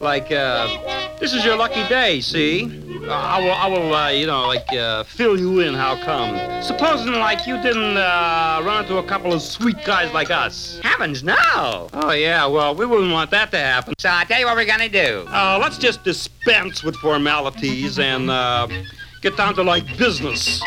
Like, uh, this is your lucky day, see? Uh, I will, I will, uh, you know, like, uh, fill you in how come. Supposing, like, you didn't, uh, run into a couple of sweet guys like us. Heavens, no! Oh, yeah, well, we wouldn't want that to happen. So I'll tell you what we're gonna do. Uh, let's just dispense with formalities and, uh, get down to, like, business.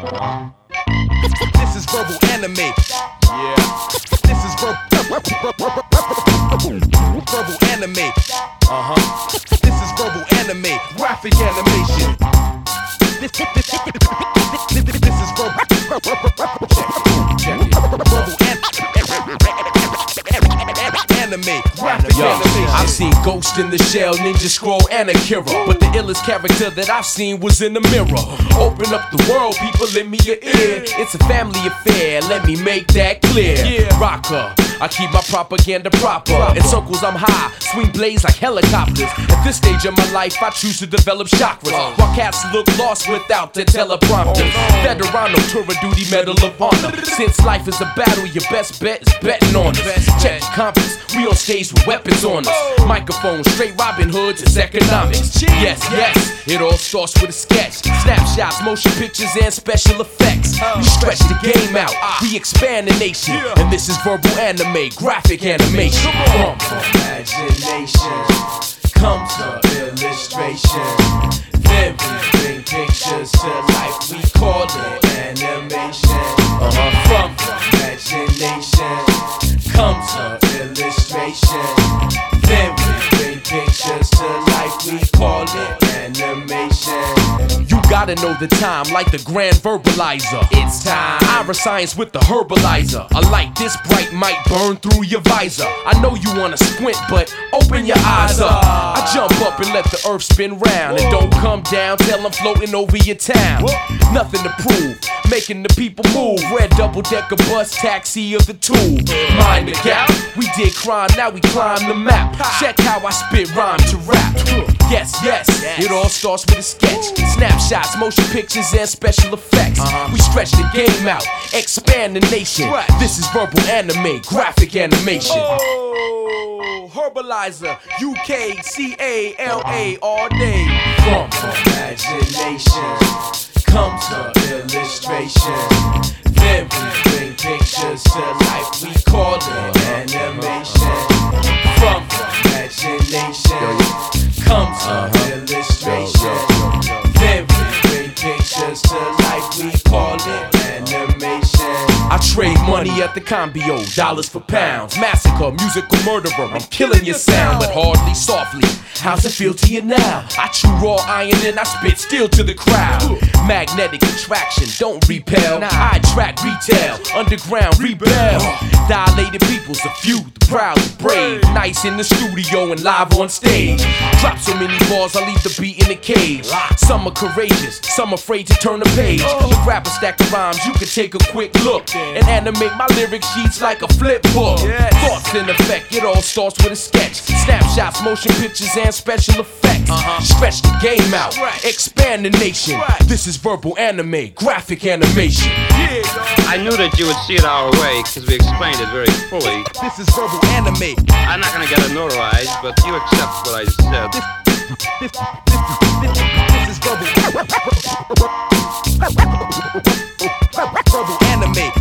This is verbal anime. Yeah. This is ver- verbal anime. Uh huh. This is verbal anime. Graphic animation. This, this, this, this, this is verbal. Animation. I've seen Ghost in the Shell, Ninja Scroll, and Akira. But the illest character that I've seen was in the mirror. Open up the world, people, lend me your ear. It's a family affair, let me make that clear. Rocker, I keep my propaganda proper. In circles, I'm high, swing blades like helicopters. At this stage of my life, I choose to develop chakras. While cats look lost without the teleprompter. Veterano, tour of duty, medal of honor. Since life is a battle, your best bet is betting on us. Check compass, we on stage with weapons on us. Microphone, straight Robin Hoods, it's economics. Yes, yes, it all starts with a sketch. Snapshots, motion pictures, and special effects. We stretch the game out, we expand the nation. And this is verbal anime, graphic animation. From imagination, come to illustration. Then we bring pictures to life, we call it animation. Uh-huh. From imagination, come to illustration. Then we bring pictures to life, we call it animation. Gotta know the time, like the grand verbalizer. It's time. Iriscience with the Herbaliser. A light this bright might burn through your visor. I know you wanna squint, but open your eyes up. I jump up and let the earth spin round. And don't come down till I'm floating over your town. Nothing to prove, making the people move. Red double decker bus taxi of the tool. Mind the gap, we did crime, now we climb the map. Check how I spit rhyme to rap. Yes, yes, it all starts with a sketch. Snapshots, motion pictures, and special effects. Uh-huh. We stretch the game out, expand the nation. This is verbal anime, graphic animation. Oh, Herbaliser, UK, C A L A all day. From imagination, come to illustration. Then we bring pictures to life, we call it life, we call it. I trade money at the Combio, dollars for pounds. Massacre, musical murderer, I'm killing your sound, but hardly softly. How's it feel to you now? I chew raw iron and I spit steel to the crowd. Magnetic attraction, don't repel. I attract retail, underground rebel. Dilated Peoples a few, the proud, the brave. Nice in the studio and live on stage. Drop so many bars, I leave the beat in the cage. Some are courageous, some afraid to turn the page. Look, rap a stack of rhymes, you can take a quick look and animate my lyric sheets like a flip book. Thoughts in effect, it all starts with a sketch. Snapshots, motion pictures, and special effects. Stretch the game out, expand the nation. This is verbal anime, graphic animation. I knew that you would see it our way because we explained it very fully. This is verbal anime. I'm not gonna get it notarized, but you accept what I said. This, this, this, this is verbal. Verbal anime.